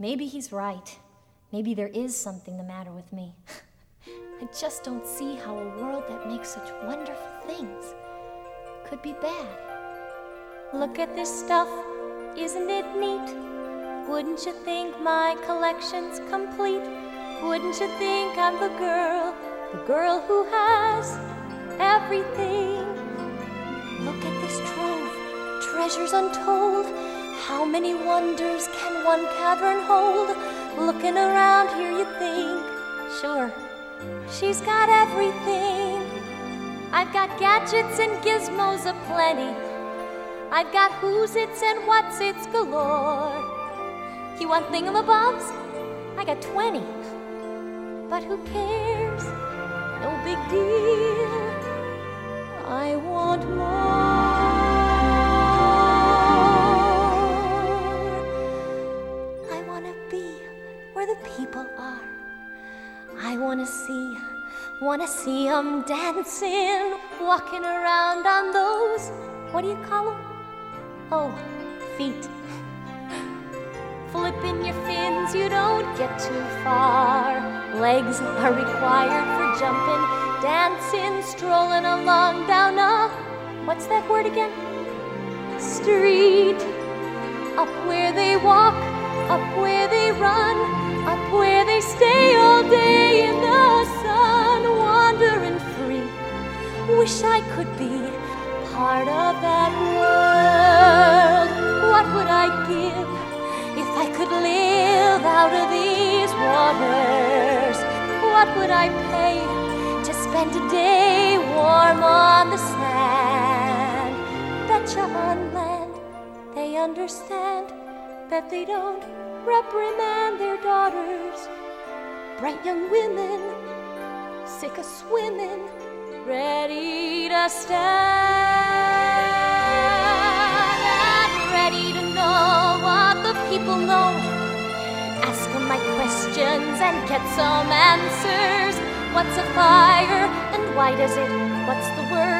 Maybe he's right. Maybe there is something the matter with me. I just don't see how a world that makes such wonderful things could be bad. Look at this stuff, isn't it neat? Wouldn't you think my collection's complete? Wouldn't you think I'm the girl, the girl who has everything? Look at this trove, treasures untold. How many wonders can one cavern hold? Looking around here, you think, sure, she's got everything. I've got gadgets and gizmos aplenty. I've got who's its and what's its galore. You want thingamabobs? I got 20. But who cares? No big deal. I want more. Where the people are. I want to see, want to see 'em dancing, walking around on those, what do you call 'em? Oh, feet. Flipping your fins, you don't get too far. Legs are required for jumping, dancing, strolling along down a, what's that word again? Street. Up where they walk, up where they run, Wish I could be part of that world. What would I give if I could live out of these waters? What would I pay to spend a day warm on the sand? Betcha on land they understand that they don't reprimand their daughters. Bright young women, sick of swimming, ready to stand and ready to know what the people know. Ask them my questions and get some answers. What's a fire and why does it? What's the word?